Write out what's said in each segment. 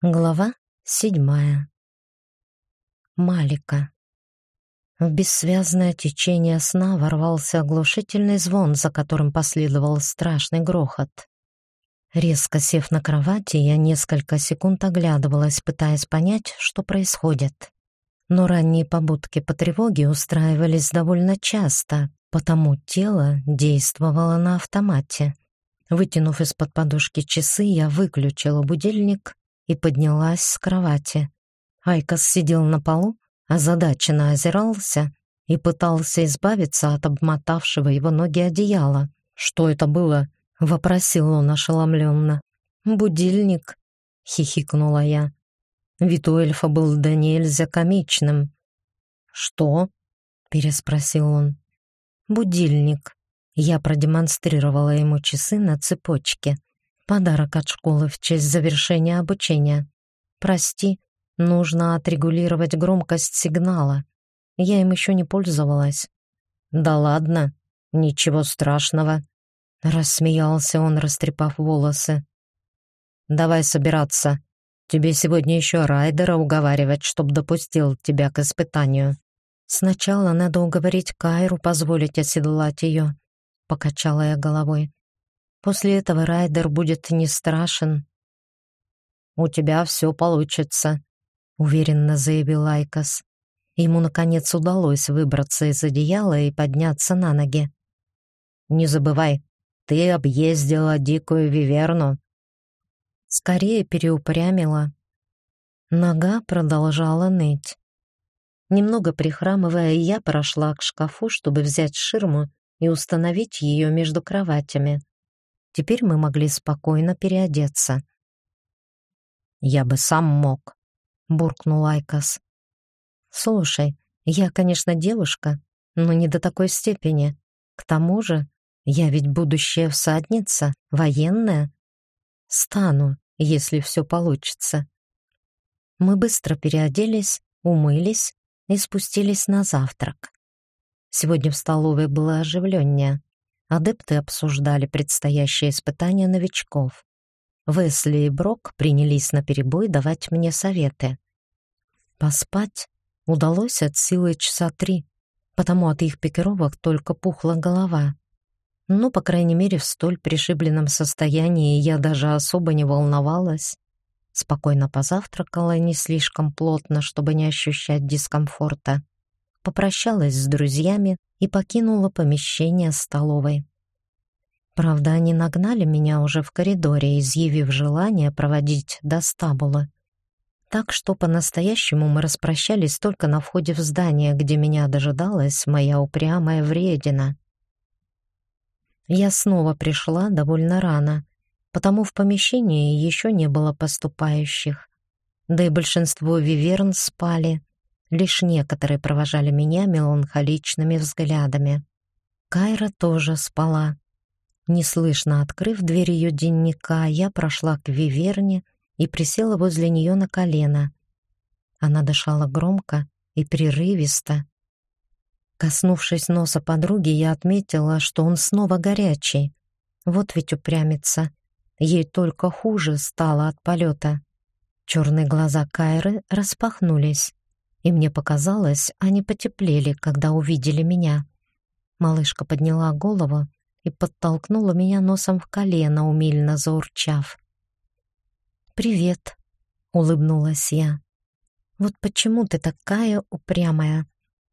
Глава седьмая. Малика. В бессвязное течение сна ворвался оглушительный звон, за которым последовал страшный грохот. Резко сев на кровати, я несколько секунд оглядывалась, пытаясь понять, что происходит. Но ранние побудки по тревоге устраивались довольно часто, потому тело действовало на автомате. Вытянув из-под подушки часы, я выключила будильник и поднялась с кровати. Айкос сидел на полу, озадаченно озирался и пытался избавиться от обмотавшего его ноги одеяла. «Что это было?» — вопросил он ошеломленно. «Будильник», — хихикнула я. Вид у эльфа был донельзя комичным. «Что?» — переспросил он. «Будильник». Я продемонстрировала ему часы на цепочке. Подарок от школы в честь завершения обучения. Прости, нужно отрегулировать громкость сигнала. Я им еще не пользовалась. Да ладно, ничего страшного. Рассмеялся он, растрепав волосы. Давай собираться. Тебе сегодня еще Райдера уговаривать, чтоб допустил тебя к испытанию. Сначала надо уговорить Кайру позволить оседлать ее. Покачала я головой. После этого Райдер будет не страшен. «У тебя все получится», — уверенно заявил Айкос. Ему, наконец, удалось выбраться из одеяла и подняться на ноги. «Не забывай, ты объездила дикую виверну». Скорее переупрямила. Нога продолжала ныть. Немного прихрамывая, я прошла к шкафу, чтобы взять ширму и установить ее между кроватями. Теперь мы могли спокойно переодеться. «Я бы сам мог», — буркнул Айкос. «Слушай, я, конечно, девушка, но не до такой степени. К тому же я ведь будущая всадница, военная. Стану, если все получится». Мы быстро переоделись, умылись и спустились на завтрак. Сегодня в столовой было оживленнее. Адепты обсуждали предстоящее испытание новичков. Весли и Брок принялись наперебой давать мне советы. Поспать удалось от силы часа три, потому от их пикировок только пухла голова. Ну, по крайней мере, в столь пришибленном состоянии я даже особо не волновалась. Спокойно позавтракала не слишком плотно, чтобы не ощущать дискомфорта. Попрощалась с друзьями и покинула помещение столовой. Правда, они нагнали меня уже в коридоре, изъявив желание проводить до стабула. Так что по-настоящему мы распрощались только на входе в здание, где меня дожидалась моя упрямая вредина. Я снова пришла довольно рано, потому в помещении еще не было поступающих. Да и большинство виверн спали, Лишь некоторые провожали меня меланхоличными взглядами. Кайра тоже спала. Неслышно открыв дверь ее денника, я прошла к Виверне и присела возле нее на колено. Она дышала громко и прерывисто. Коснувшись носа подруги, я отметила, что он снова горячий. Вот ведь упрямится. Ей только хуже стало от полета. Черные глаза Кайры распахнулись и мне показалось, они потеплели, когда увидели меня. Малышка подняла голову и подтолкнула меня носом в колено, умильно заурчав. «Привет», — улыбнулась я. «Вот почему ты такая упрямая?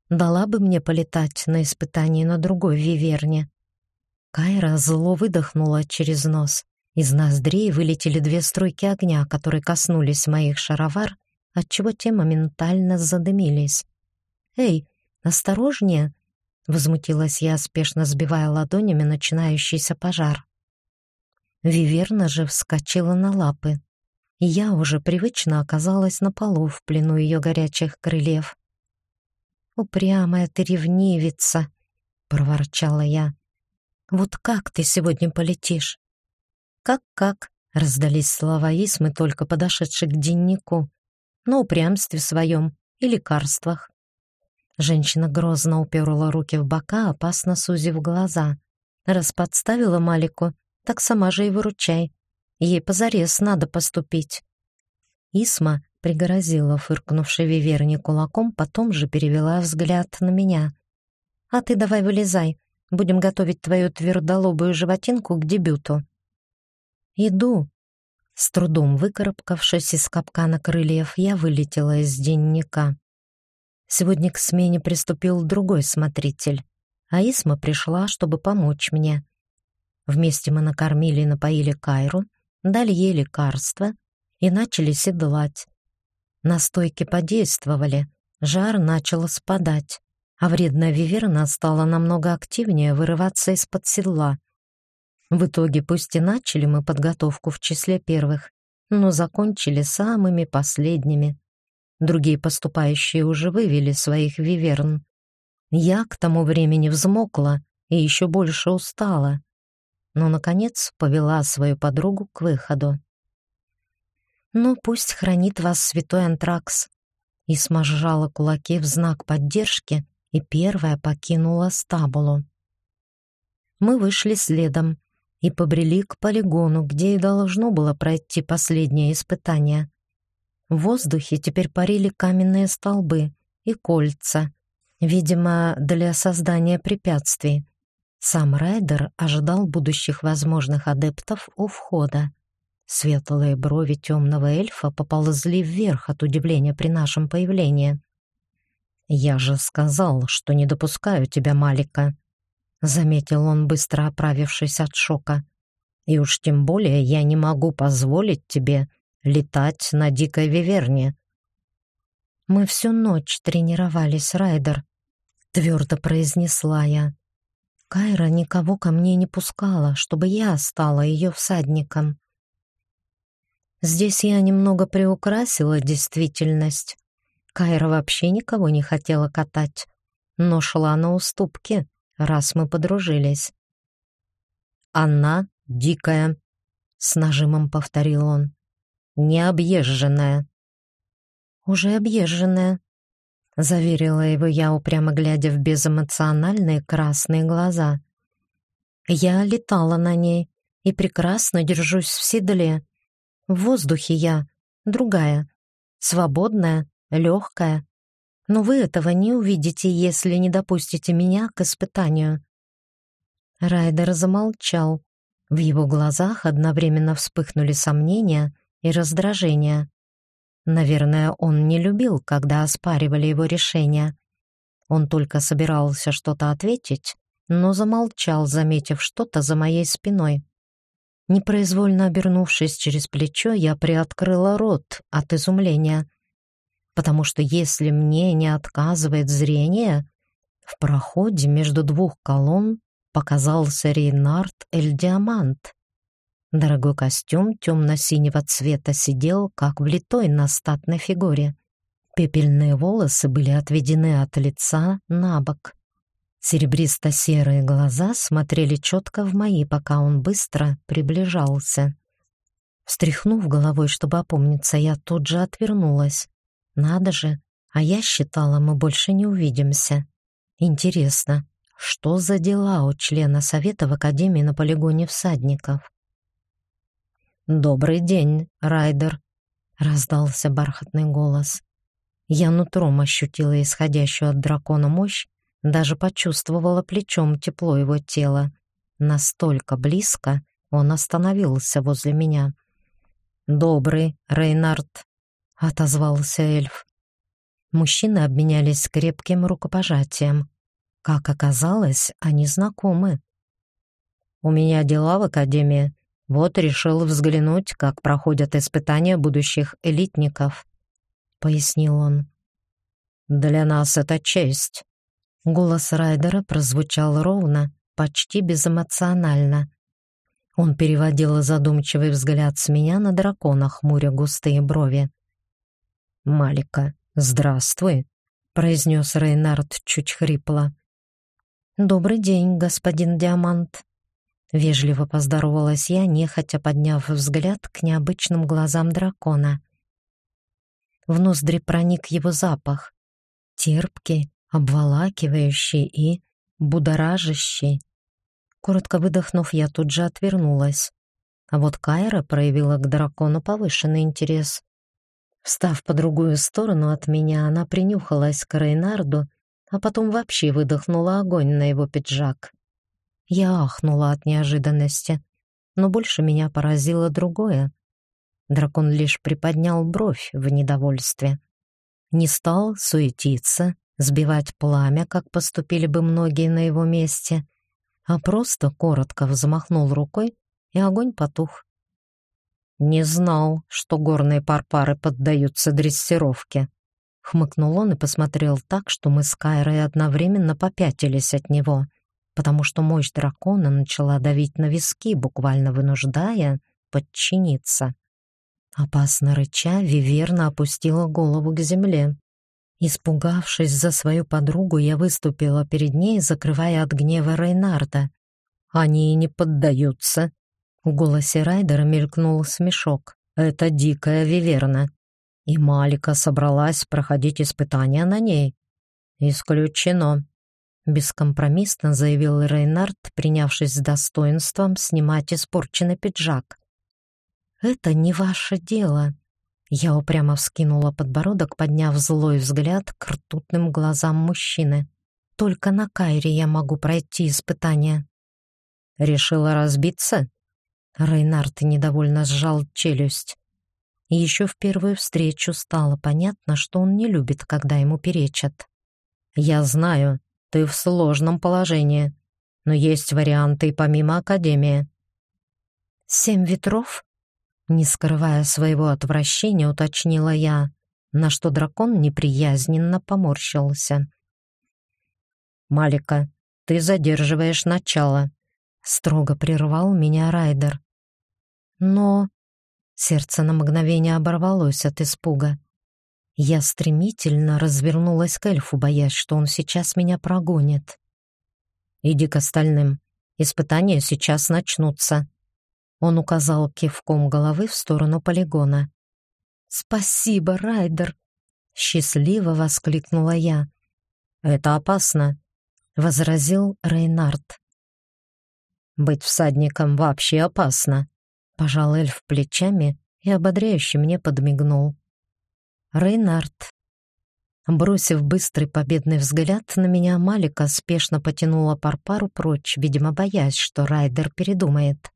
Дала бы мне полетать на испытании на другой виверне». Кайра зло выдохнула через нос. Из ноздрей вылетели две струйки огня, которые коснулись моих шаровар отчего те моментально задымились. «Эй, осторожнее!» — возмутилась я, спешно сбивая ладонями начинающийся пожар. Виверна же вскочила на лапы, и я уже привычно оказалась на полу в плену ее горячих крыльев. «Упрямая ты ревнивица!» — проворчала я. «Вот как ты сегодня полетишь?» «Как-как?» — раздались слова Исмы, только подошедшей к деннику на упрямстве своем и лекарствах. Женщина грозно уперла руки в бока, опасно сузив глаза. Раз подставила Малику, так сама же и выручай. Ей позарез надо поступить. Исма пригрозила фыркнувшей Виверне кулаком, потом же перевела взгляд на меня. «А ты давай вылезай, будем готовить твою твердолобую животинку к дебюту». «Иду». С трудом выкарабкавшись из капкана крыльев, я вылетела из денника. Сегодня к смене приступил другой смотритель, а Исма пришла, чтобы помочь мне. Вместе мы накормили и напоили Кайру, дали ей лекарства и начали седлать. Настойки подействовали, жар начал спадать, а вредная виверна стала намного активнее вырываться из-под седла. В итоге пусть и начали мы подготовку в числе первых, но закончили самыми последними. Другие поступающие уже вывели своих виверн. Я к тому времени взмокла и еще больше устала, но, наконец, повела свою подругу к выходу. «Ну, пусть хранит вас святой Антракс», и сможала кулаки в знак поддержки и первая покинула стабулу. Мы вышли следом и побрели к полигону, где и должно было пройти последнее испытание. В воздухе теперь парили каменные столбы и кольца, видимо, для создания препятствий. Сам Райдер ожидал будущих возможных адептов у входа. Светлые брови темного эльфа поползли вверх от удивления при нашем появлении. «Я же сказал, что не допускаю тебя, Малика», — заметил он, быстро оправившись от шока. «И уж тем более я не могу позволить тебе летать на дикой виверне». «Мы всю ночь тренировались, Райдер», — твердо произнесла я. Кайра никого ко мне не пускала, чтобы я стала ее всадником. Здесь я немного приукрасила действительность. Кайра вообще никого не хотела катать, но шла на уступки, раз мы подружились. «Она дикая», — с нажимом повторил он, — «необъезженная». «Уже объезженная», — заверила его я, упрямо глядя в безэмоциональные красные глаза. «Я летала на ней и прекрасно держусь в седле. В воздухе я другая, свободная, легкая. Но вы этого не увидите, если не допустите меня к испытанию». Райдер замолчал. В его глазах одновременно вспыхнули сомнения и раздражение. Наверное, он не любил, когда оспаривали его решение. Он только собирался что-то ответить, но замолчал, заметив что-то за моей спиной. Непроизвольно обернувшись через плечо, я приоткрыла рот от изумления, потому что если мне не отказывает зрение, в проходе между двух колонн показался Рейнард Эль Диамант. Дорогой костюм темно-синего цвета сидел, как влитой на статной фигуре. Пепельные волосы были отведены от лица на бок. Серебристо-серые глаза смотрели четко в мои, пока он быстро приближался. Встряхнув головой, чтобы опомниться, я тут же отвернулась. Надо же, а я считала, мы больше не увидимся. Интересно, что за дела у члена совета в Академии на полигоне всадников? «Добрый день, Райдер», — раздался бархатный голос. Я нутром ощутила исходящую от дракона мощь, даже почувствовала плечом тепло его тела. Настолько близко он остановился возле меня. «Добрый, Рейнард», — отозвался эльф. Мужчины обменялись крепким рукопожатием. Как оказалось, они знакомы. «У меня дела в академии», вот решил взглянуть, как проходят испытания будущих элитников, пояснил он. Для нас это честь. Голос Райдера прозвучал ровно, почти безэмоционально. Он переводил задумчивый взгляд с меня на дракона, хмуря густые брови. «Малика, здравствуй», — произнес Рейнард чуть хрипло. «Добрый день, господин Диамант», Вежливо поздоровалась я, нехотя подняв взгляд к необычным глазам дракона. В ноздри проник его запах, терпкий, обволакивающий и будоражащий. Коротко выдохнув, я тут же отвернулась. А вот Кайра проявила к дракону повышенный интерес. Встав по другую сторону от меня, она принюхалась к Рейнарду, а потом вообще выдохнула огонь на его пиджак. Я ахнула от неожиданности, но больше меня поразило другое. Дракон лишь приподнял бровь в недовольстве. Не стал суетиться, сбивать пламя, как поступили бы многие на его месте, а просто коротко взмахнул рукой, и огонь потух. «Не знал, что горные парпары поддаются дрессировке», — хмыкнул он и посмотрел так, что мы с Кайрой одновременно попятились от него, потому что мощь дракона начала давить на виски, буквально вынуждая подчиниться. Опасно рыча, Виверна опустила голову к земле. Испугавшись за свою подругу, я выступила перед ней, закрывая от гнева Рейнарда. «Они не поддаются». В голосе Райдера мелькнул смешок. «Это дикая Виверна. И Малика собралась проходить испытания на ней». «Исключено», — бескомпромиссно заявил Рейнард, принявшись с достоинством снимать испорченный пиджак. «Это не ваше дело», я упрямо вскинула подбородок, подняв злой взгляд к ртутным глазам мужчины. Только на Кайре я могу пройти испытание. Решила разбиться? Рейнард недовольно сжал челюсть. Еще в первую встречу стало понятно, что он не любит, когда ему перечат. «Я знаю, ты в сложном положении, но есть варианты и помимо Академии». «Семь ветров?» Не скрывая своего отвращения, уточнила я, на что дракон неприязненно поморщился. «Малика, ты задерживаешь начало», — строго прервал меня Райдер. «Но...» Сердце на мгновение оборвалось от испуга. Я стремительно развернулась к эльфу, боясь, что он сейчас меня прогонит. «Иди к остальным. Испытания сейчас начнутся», он указал кивком головы в сторону полигона. «Спасибо, Райдер!» — счастливо воскликнула я. «Это опасно», — возразил Рейнард. «Быть всадником вообще опасно», — пожал эльф плечами и ободряюще мне подмигнул. Рейнард. Бросив быстрый победный взгляд на меня, Малика спешно потянула Парпару прочь, видимо, боясь, что Райдер передумает.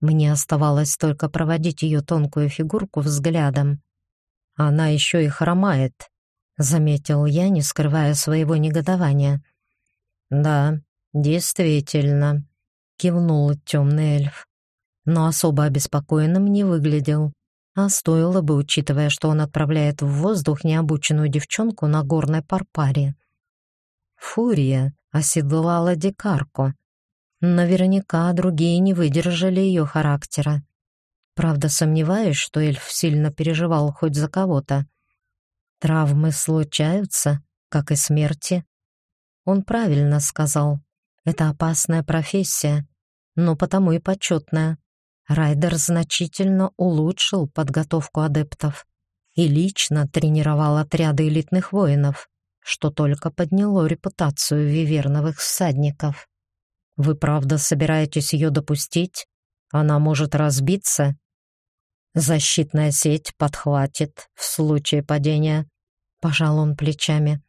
Мне оставалось только проводить ее тонкую фигурку взглядом. «Она еще и хромает», — заметил я, не скрывая своего негодования. «Да, действительно», — кивнул темный эльф. Но особо обеспокоенным не выглядел. А стоило бы, учитывая, что он отправляет в воздух необученную девчонку на горной парпаре. Фурия оседлала дикарку, Наверняка другие не выдержали ее характера. Правда, сомневаюсь, что эльф сильно переживал хоть за кого-то. Травмы случаются, как и смерти. Он правильно сказал. Это опасная профессия, но потому и почетная. Райдер значительно улучшил подготовку адептов и лично тренировал отряды элитных воинов, что только подняло репутацию виверновых всадников. Вы правда собираетесь ее допустить? Она может разбиться. Защитная сеть подхватит в случае падения. Пожал он плечами.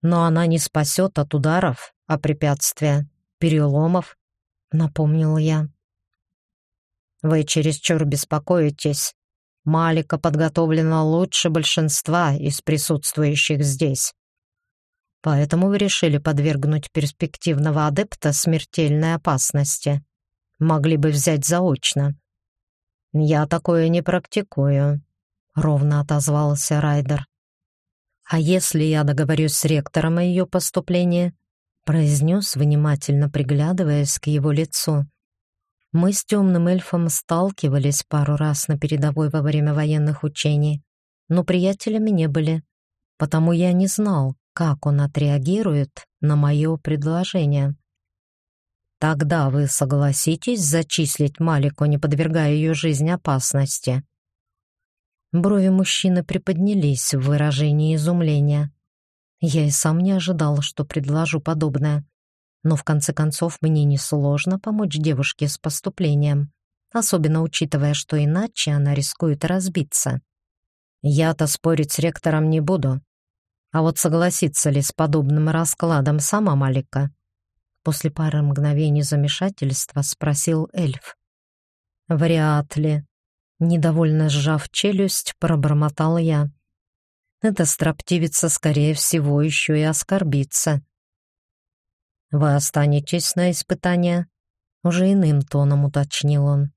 Но она не спасет от ударов, а препятствия, переломов, напомнил я. Вы чересчур беспокоитесь. Малика подготовлена лучше большинства из присутствующих здесь. Поэтому вы решили подвергнуть перспективного адепта смертельной опасности. Могли бы взять заочно. Я такое не практикую, ровно отозвался Райдер. А если я договорюсь с ректором о ее поступлении? произнес, внимательно приглядываясь к его лицу. Мы с темным эльфом сталкивались пару раз на передовой во время военных учений, но приятелями не были, потому я не знал, как он отреагирует на мое предложение. Тогда вы согласитесь зачислить Малику, не подвергая ее жизнь опасности. Брови мужчины приподнялись в выражении изумления. Я и сам не ожидал, что предложу подобное. Но в конце концов мне несложно помочь девушке с поступлением, особенно учитывая, что иначе она рискует разбиться. Я-то спорить с ректором не буду. А вот согласится ли с подобным раскладом сама Малика? После пары мгновений замешательства спросил эльф. Вряд ли. Недовольно сжав челюсть, пробормотал я. Эта строптивица, скорее всего, еще и оскорбится. «Вы останетесь на испытание?» Уже иным тоном уточнил он.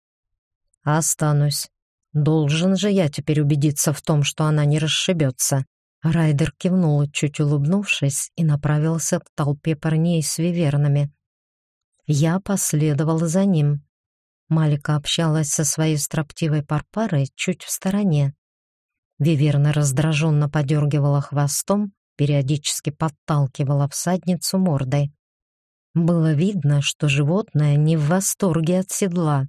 «Останусь. Должен же я теперь убедиться в том, что она не расшибется. Райдер кивнул, чуть улыбнувшись, и направился к толпе парней с вивернами. Я последовала за ним. Малика общалась со своей строптивой парпарой чуть в стороне. Виверна раздраженно подергивала хвостом, периодически подталкивала всадницу мордой. Было видно, что животное не в восторге от седла.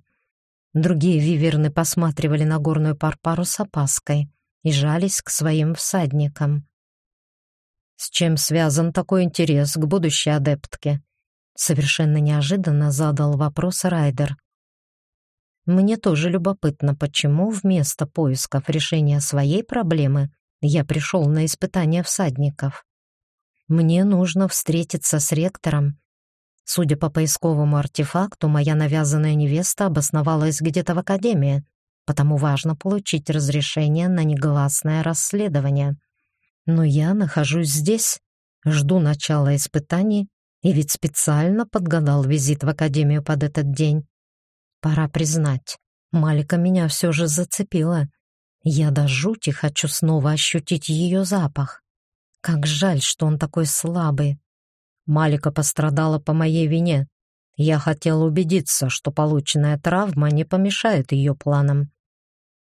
Другие виверны посматривали на горную парпару с опаской и жались к своим всадникам. С чем связан такой интерес к будущей адептке? Совершенно неожиданно задал вопрос Райдер. Мне тоже любопытно, почему вместо поисков решения своей проблемы я пришел на испытание всадников. Мне нужно встретиться с ректором Судя по поисковому артефакту, моя навязанная невеста обосновалась где-то в академии, потому важно получить разрешение на негласное расследование. Но я нахожусь здесь, жду начала испытаний, и ведь специально подгадал визит в академию под этот день. Пора признать, Малика меня все же зацепила. Я до жути хочу снова ощутить ее запах. Как жаль, что он такой слабый. Малика пострадала по моей вине. Я хотел убедиться, что полученная травма не помешает ее планам.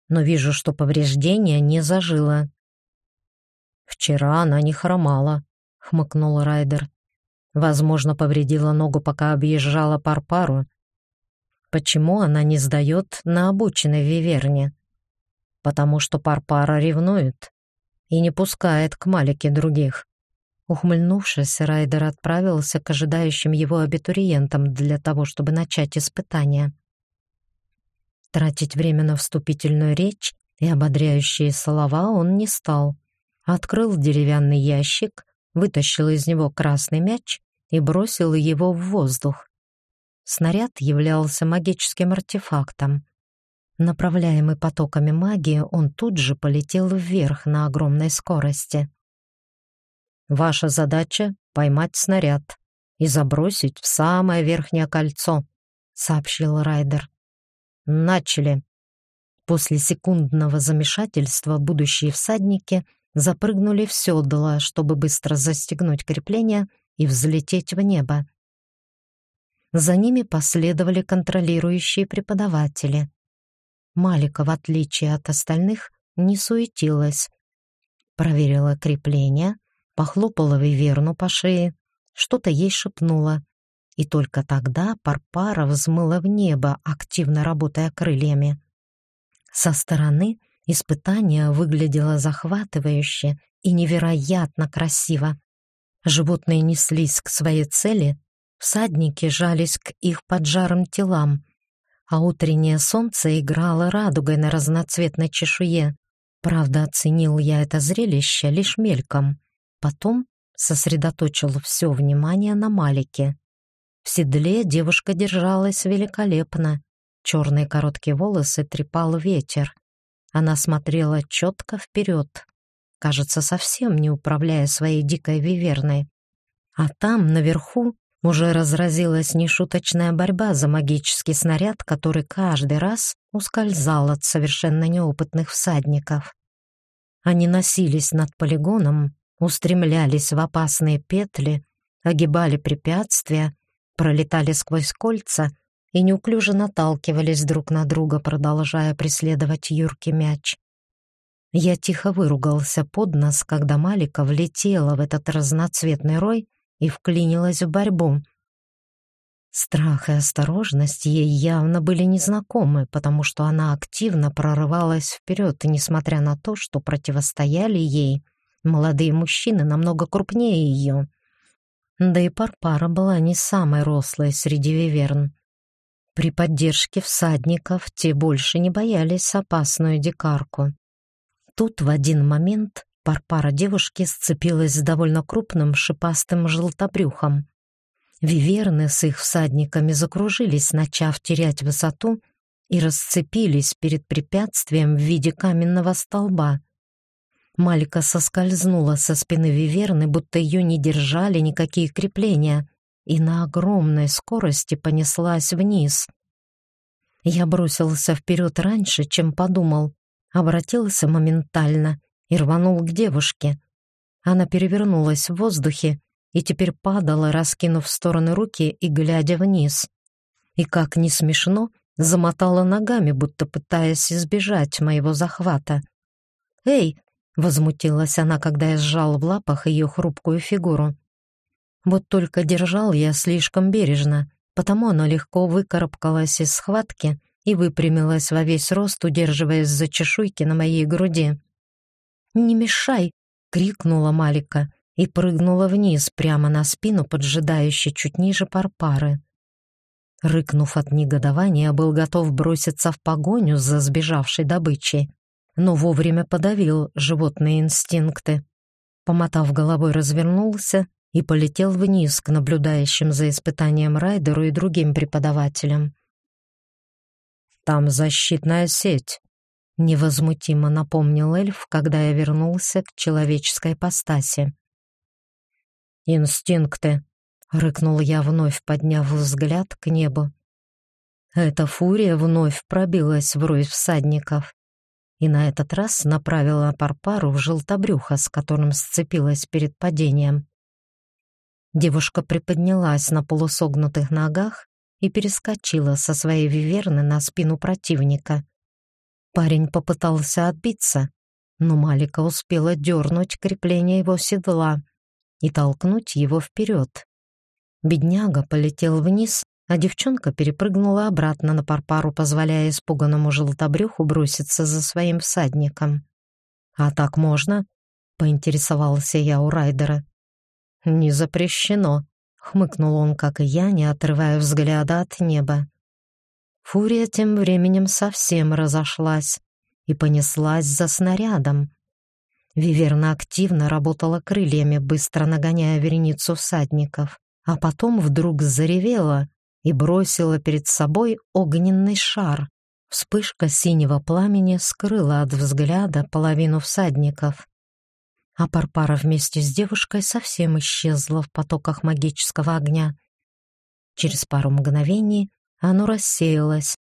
Но вижу, что повреждение не зажило. «Вчера она не хромала», — хмыкнул Райдер. «Возможно, повредила ногу, пока объезжала Парпару. Почему она не сдает на обученной виверне? Потому что Парпара ревнует и не пускает к Малике других. Ухмыльнувшись, Райдер отправился к ожидающим его абитуриентам для того, чтобы начать испытание. Тратить время на вступительную речь и ободряющие слова он не стал. Открыл деревянный ящик, вытащил из него красный мяч и бросил его в воздух. Снаряд являлся магическим артефактом. Направляемый потоками магии, он тут же полетел вверх на огромной скорости. Ваша задача — поймать снаряд и забросить в самое верхнее кольцо», — сообщил Райдер. «Начали». После секундного замешательства будущие всадники запрыгнули в седло, чтобы быстро застегнуть крепление и взлететь в небо. За ними последовали контролирующие преподаватели. Малика, в отличие от остальных, не суетилась. Проверила крепление, похлопала Виверну по шее, что-то ей шепнула. И только тогда Парпара взмыла в небо, активно работая крыльями. Со стороны испытание выглядело захватывающе и невероятно красиво. Животные неслись к своей цели, всадники жались к их поджарым телам, а утреннее солнце играло радугой на разноцветной чешуе. Правда, оценил я это зрелище лишь мельком. Потом сосредоточил все внимание на Малике. В седле девушка держалась великолепно. Черные короткие волосы трепал ветер. Она смотрела четко вперед, кажется, совсем не управляя своей дикой виверной. А там, наверху, уже разразилась нешуточная борьба за магический снаряд, который каждый раз ускользал от совершенно неопытных всадников. Они носились над полигоном, устремлялись в опасные петли, огибали препятствия, пролетали сквозь кольца и неуклюже наталкивались друг на друга, продолжая преследовать юркий мяч. Я тихо выругался под нос, когда Малика влетела в этот разноцветный рой и вклинилась в борьбу. Страх и осторожность ей явно были незнакомы, потому что она активно прорывалась вперед, несмотря на то, что противостояли ей Молодые мужчины намного крупнее ее. Да и Парпара была не самой рослой среди виверн. При поддержке всадников те больше не боялись опасную дикарку. Тут в один момент парпара девушки сцепилась с довольно крупным шипастым желтобрюхом. Виверны с их всадниками закружились, начав терять высоту, и расцепились перед препятствием в виде каменного столба. Малика соскользнула со спины Виверны, будто ее не держали никакие крепления, и на огромной скорости понеслась вниз. Я бросился вперед раньше, чем подумал, обратился моментально и рванул к девушке. Она перевернулась в воздухе и теперь падала, раскинув в стороны руки и глядя вниз. И, как не смешно, замотала ногами, будто пытаясь избежать моего захвата. «Эй!» — возмутилась она, когда я сжал в лапах ее хрупкую фигуру. Вот только держал я слишком бережно, потому оно легко выкарабкалось из схватки и выпрямилось во весь рост, удерживаясь за чешуйки на моей груди. «Не мешай!» — крикнула Малика и прыгнула вниз прямо на спину, поджидающей чуть ниже парпары. Рыкнув от негодования, был готов броситься в погоню за сбежавшей добычей, но вовремя подавил животные инстинкты. Помотав головой, развернулся и полетел вниз к наблюдающим за испытанием Райдеру и другим преподавателям. «Там защитная сеть», — невозмутимо напомнил эльф, когда я вернулся к человеческой постаси. «Инстинкты», — рыкнул я, вновь подняв взгляд к небу. Эта фурия вновь пробилась в рой всадников и на этот раз направила Парпару в желтобрюхо, с которым сцепилась перед падением. Девушка приподнялась на полусогнутых ногах и перескочила со своей виверны на спину противника. Парень попытался отбиться, но Малика успела дернуть крепление его седла и толкнуть его вперед. Бедняга полетел вниз, а девчонка перепрыгнула обратно на парпару, позволяя испуганному желтобрюху броситься за своим всадником. «А так можно?» — поинтересовался я у Райдера. «Не запрещено», — хмыкнул он, как и я, не отрывая взгляда от неба. Фурия тем временем совсем разошлась и понеслась за снарядом. Виверна активно работала крыльями, быстро нагоняя вереницу всадников, а потом вдруг заревела и бросила перед собой огненный шар. Вспышка синего пламени скрыла от взгляда половину всадников а Парпара вместе с девушкой совсем исчезла в потоках магического огня. Через пару мгновений оно рассеялось,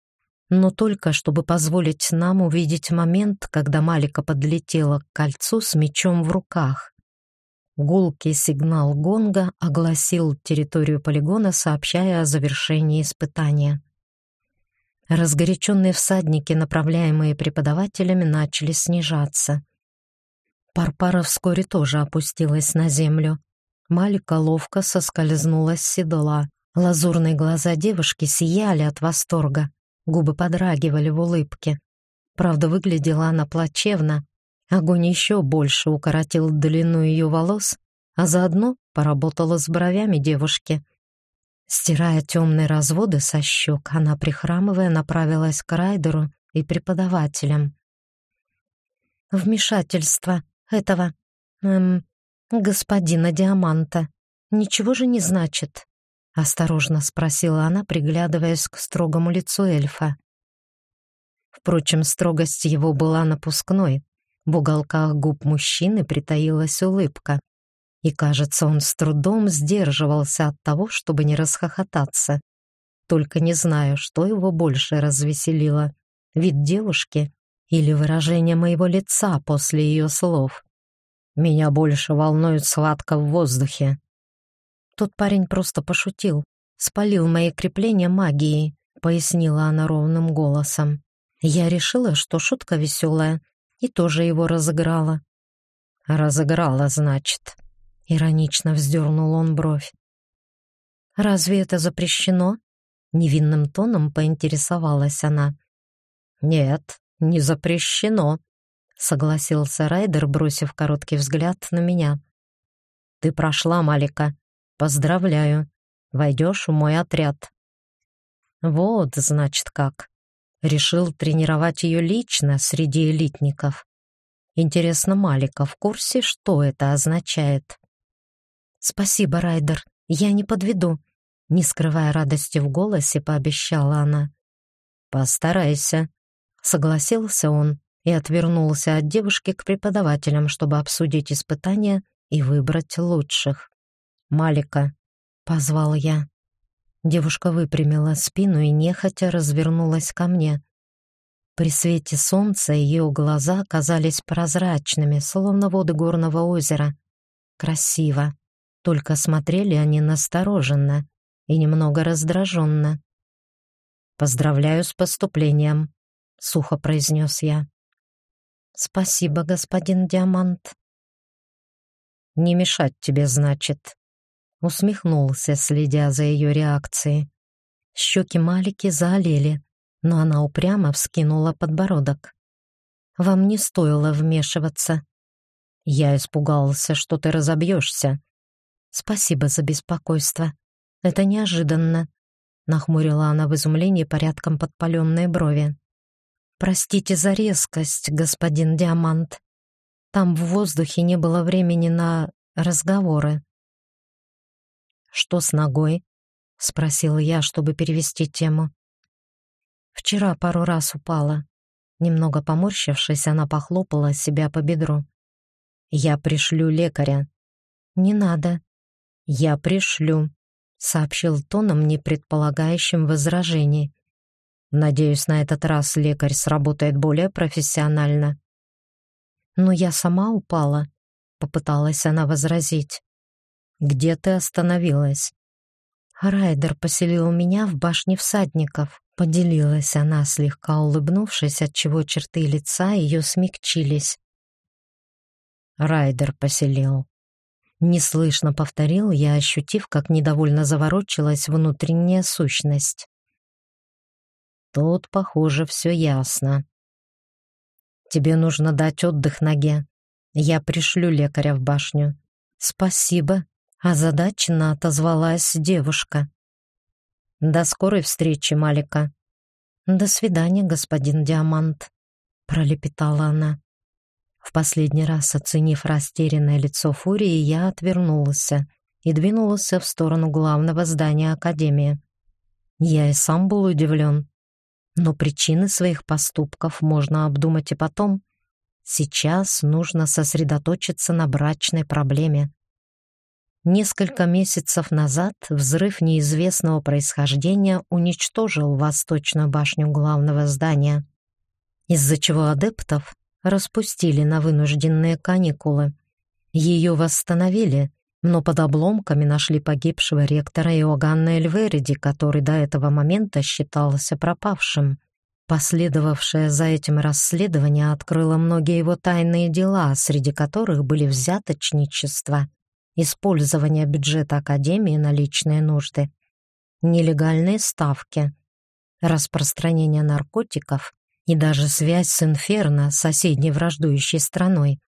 но только чтобы позволить нам увидеть момент, когда Малика подлетела к кольцу с мечом в руках. Гулкий сигнал гонга огласил территорию полигона, сообщая о завершении испытания. Разгоряченные всадники, направляемые преподавателями, начали снижаться — Парпара вскоре тоже опустилась на землю. Малика ловко соскользнула с седла. Лазурные глаза девушки сияли от восторга, губы подрагивали в улыбке. Правда, выглядела она плачевно. Огонь еще больше укоротил длину ее волос, а заодно поработала с бровями девушки. Стирая темные разводы со щек, она, прихрамывая, направилась к Райдеру и преподавателям. «Вмешательство этого, эм, господина Диаманта ничего же не значит?» — осторожно спросила она, приглядываясь к строгому лицу эльфа. Впрочем, строгость его была напускной. В уголках губ мужчины притаилась улыбка. И, кажется, он с трудом сдерживался от того, чтобы не расхохотаться. Только не знаю, что его больше развеселило — вид девушки или выражение моего лица после ее слов. Меня больше волнует схватка в воздухе. Тот парень просто пошутил, спалил мои крепления магией, пояснила она ровным голосом. Я решила, что шутка веселая, и тоже его разыграла. Разыграла, значит. Иронично вздернул он бровь. Разве это запрещено? Невинным тоном поинтересовалась она. Нет, «Не запрещено», — согласился Райдер, бросив короткий взгляд на меня. «Ты прошла, Малика. Поздравляю. Войдешь в мой отряд». «Вот, значит, как. Решил тренировать ее лично среди элитников. Интересно, Малика в курсе, что это означает? «Спасибо, Райдер, я не подведу», — не скрывая радости в голосе, пообещала она. «Постарайся», — согласился он и отвернулся от девушки к преподавателям, чтобы обсудить испытания и выбрать лучших. «Малика», — позвал я. Девушка выпрямила спину и нехотя развернулась ко мне. При свете солнца ее глаза казались прозрачными, словно воды горного озера. Красиво. Только смотрели они настороженно и немного раздраженно. «Поздравляю с поступлением», — сухо произнес я. «Спасибо, господин Диамант». «Не мешать тебе, значит», — усмехнулся, следя за ее реакцией. Щеки Малики заолели, но она упрямо вскинула подбородок. «Вам не стоило вмешиваться». «Я испугался, что ты разобьешься». «Спасибо за беспокойство. Это неожиданно», — нахмурила она в изумлении порядком подпаленные брови. «Простите за резкость, господин Диамант. Там в воздухе не было времени на разговоры». «Что с ногой?» — спросила я, чтобы перевести тему. «Вчера пару раз упала». Немного поморщившись, она похлопала себя по бедру. «Я пришлю лекаря». «Не надо». «Я пришлю», — сообщил тоном, не предполагающим возражений. Надеюсь, на этот раз лекарь сработает более профессионально. Но я сама упала, попыталась она возразить. Где ты остановилась? Райдер поселил меня в башне всадников. Поделилась она, слегка улыбнувшись, отчего черты лица ее смягчились. Райдер поселил. Неслышно повторил я, ощутив, как недовольно заворочилась внутренняя сущность. Тут, похоже, все ясно. Тебе нужно дать отдых ноге. Я пришлю лекаря в башню. Спасибо, озадаченно отозвалась девушка. До скорой встречи, Малика. До свидания, господин Диамант, пролепетала она. В последний раз оценив растерянное лицо Фурии, я отвернулся и двинулся в сторону главного здания академии. Я и сам был удивлен. Но причины своих поступков можно обдумать и потом. Сейчас нужно сосредоточиться на брачной проблеме. Несколько месяцев назад взрыв неизвестного происхождения уничтожил восточную башню главного здания, из-за чего адептов распустили на вынужденные каникулы. Ее восстановили, но под обломками нашли погибшего ректора Иоганна Эльвериди, который до этого момента считался пропавшим. Последовавшее за этим расследование открыло многие его тайные дела, среди которых были взяточничество, использование бюджета Академии на личные нужды, нелегальные ставки, распространение наркотиков и даже связь с Инферно, соседней враждующей страной.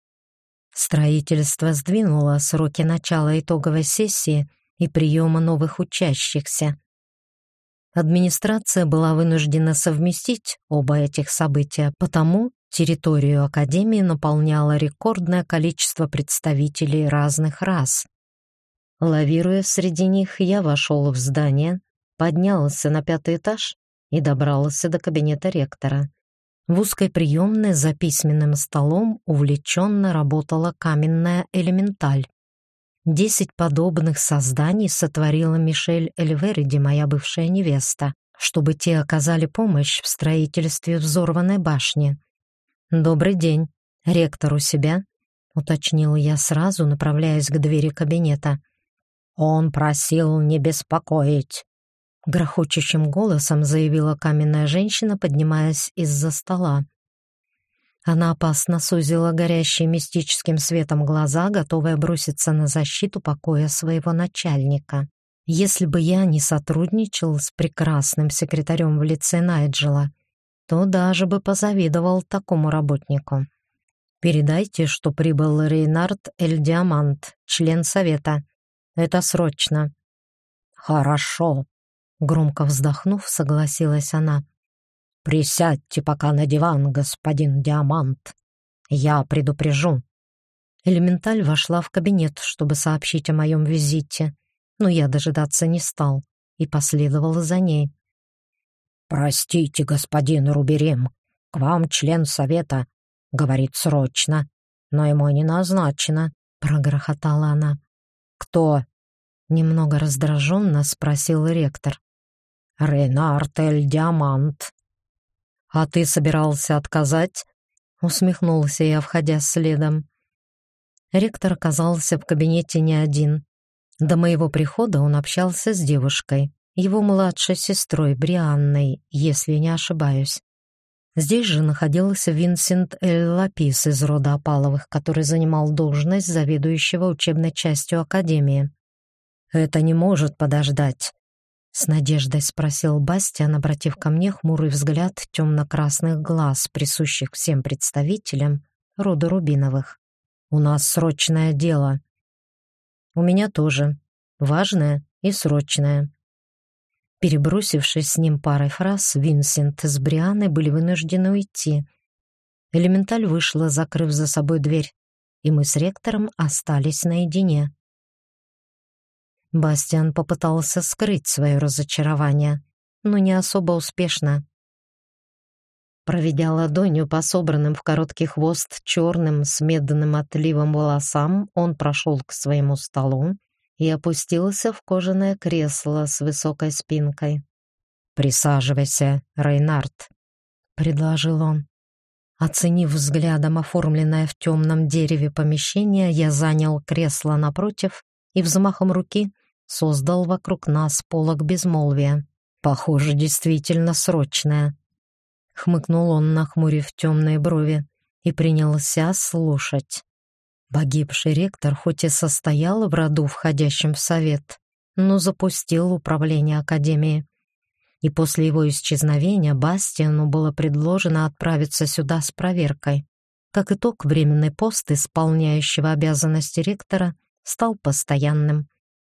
Строительство сдвинуло сроки начала итоговой сессии и приема новых учащихся. Администрация была вынуждена совместить оба этих события, потому территорию Академии наполняло рекордное количество представителей разных рас. Лавируя среди них, я вошел в здание, поднялся на пятый этаж и добрался до кабинета ректора. В узкой приемной за письменным столом увлеченно работала каменная элементаль. Десять подобных созданий сотворила Мишель Эльвериди, моя бывшая невеста, чтобы те оказали помощь в строительстве взорванной башни. «Добрый день. Ректор у себя?» — уточнил я сразу, направляясь к двери кабинета. «Он просил не беспокоить», грохочущим голосом заявила каменная женщина, поднимаясь из-за стола. Она опасно сузила горящие мистическим светом глаза, готовая броситься на защиту покоя своего начальника. Если бы я не сотрудничал с прекрасным секретарем в лице Найджела, то даже бы позавидовал такому работнику. Передайте, что прибыл Рейнард Эль Диамант, член совета. Это срочно. Хорошо, Громко вздохнув, согласилась она. «Присядьте пока на диван, господин Диамант». Я предупрежу». Элементаль вошла в кабинет, чтобы сообщить о моем визите, но я дожидаться не стал и последовала за ней. «Простите, господин Руберем, к вам член совета, говорит срочно, но ему не назначено», — прогрохотала она. «Кто?» — немного раздраженно спросил ректор. «Ренард Эль Диамант». «А ты собирался отказать?» — усмехнулся я, входя следом. Ректор оказался в кабинете не один. До моего прихода он общался с девушкой, его младшей сестрой Брианной, если не ошибаюсь. Здесь же находился Винсент Эль Лапис из рода Опаловых, который занимал должность заведующего учебной частью Академии. «Это не может подождать», — с надеждой спросил Бастиан, обратив ко мне хмурый взгляд темно-красных глаз, присущих всем представителям рода Рубиновых. «У нас срочное дело». «У меня тоже. Важное и срочное», Перебросившись с ним парой фраз, Винсент с Брианой были вынуждены уйти. Элементаль вышла, закрыв за собой дверь, и мы с ректором остались наедине. Бастиан попытался скрыть свое разочарование, но не особо успешно. Проведя ладонью по собранным в короткий хвост черным с медным отливом волосам, он прошел к своему столу и опустился в кожаное кресло с высокой спинкой. «Присаживайся, Рейнард», — предложил он. Оценив взглядом оформленное в темном дереве помещение, я занял кресло напротив и взмахом руки создал вокруг нас полог безмолвия. Похоже, действительно срочное. Хмыкнул он, нахмурив темные брови, и принялся слушать. Погибший ректор хоть и состоял в роду, входящем в совет, но запустил управление Академией. И после его исчезновения Бастиану было предложено отправиться сюда с проверкой. Как итог, временный пост исполняющего обязанности ректора стал постоянным.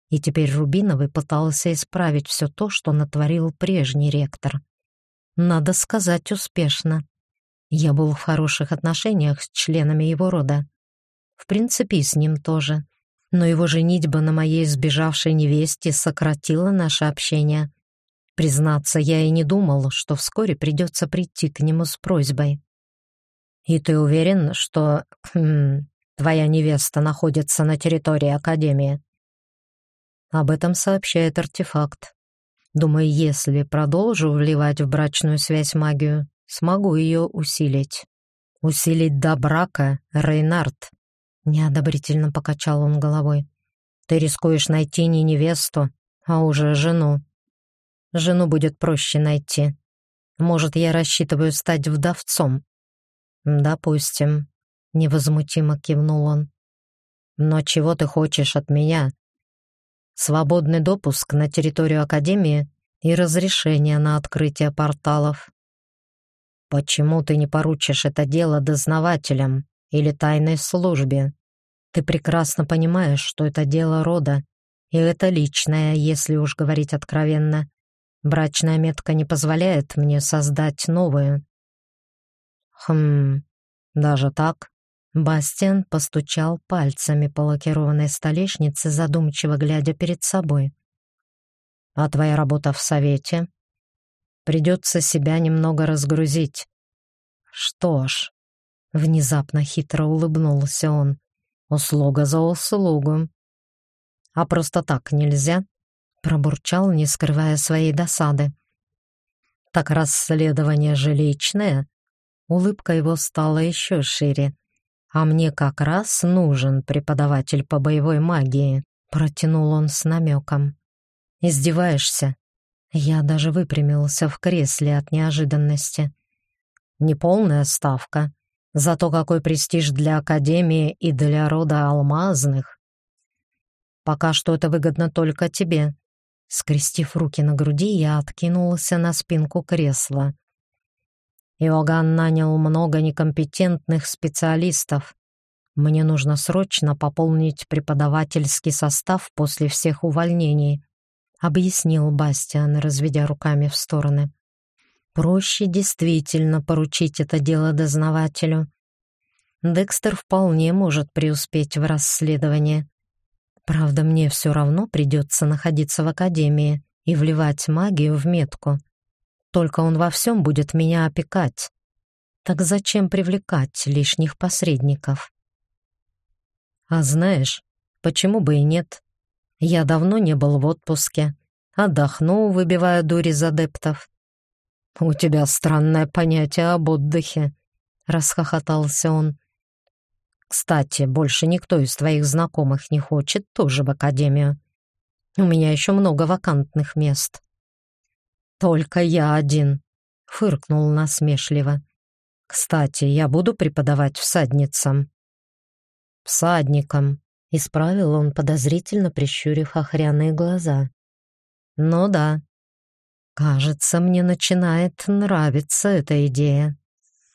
И теперь Рубиновый пытался исправить все то, что натворил прежний ректор. Надо сказать, успешно. Я был в хороших отношениях с членами его рода. В принципе, и с ним тоже. Но его женитьба на моей сбежавшей невесте сократила наше общение. Признаться, я и не думал, что вскоре придется прийти к нему с просьбой. «И ты уверен, что хм, твоя невеста находится на территории Академии?» Об этом сообщает артефакт. Думаю, если продолжу вливать в брачную связь магию, смогу ее усилить. Усилить до брака, Рейнард. Неодобрительно покачал он головой. Ты рискуешь найти не невесту, а уже жену. Жену будет проще найти. Может, я рассчитываю стать вдовцом? Допустим, невозмутимо кивнул он. Но чего ты хочешь от меня? Свободный допуск на территорию Академии и разрешение на открытие порталов. Почему ты не поручишь это дело дознавателям или тайной службе? Ты прекрасно понимаешь, что это дело рода, и это личное, если уж говорить откровенно. Брачная метка не позволяет мне создать новую. Хм, даже так? Бастиан постучал пальцами по лакированной столешнице, задумчиво глядя перед собой. А твоя работа в совете? Придется себя немного разгрузить. Что ж, внезапно хитро улыбнулся он. Услуга за услугу. А просто так нельзя, пробурчал, не скрывая своей досады. Так расследование же личное. Улыбка его стала еще шире. А мне как раз нужен преподаватель по боевой магии, протянул он с намеком. Издеваешься? Я даже выпрямился в кресле от неожиданности. Неполная ставка, Зато какой престиж для Академии и для рода Алмазных. Пока что это выгодно только тебе. Скрестив руки на груди, я откинулся на спинку кресла. Иоганн нанял много некомпетентных специалистов. Мне нужно срочно пополнить преподавательский состав после всех увольнений, объяснил Бастиан, разведя руками в стороны. Проще действительно поручить это дело дознавателю. Декстер вполне может преуспеть в расследовании. Правда, мне все равно придется находиться в академии и вливать магию в метку. Только он во всем будет меня опекать. Так зачем привлекать лишних посредников? А знаешь, почему бы и нет? Я давно не был в отпуске. Отдохну, выбивая дури из адептов. «У тебя странное понятие об отдыхе», — расхохотался он. «Кстати, больше никто из твоих знакомых не хочет тоже в академию. У меня еще много вакантных мест». «Только я один», — фыркнул насмешливо. «Кстати, я буду преподавать всадницам». «Всадникам», — исправил он, подозрительно прищурив охряные глаза. «Ну да, кажется, мне начинает нравиться эта идея».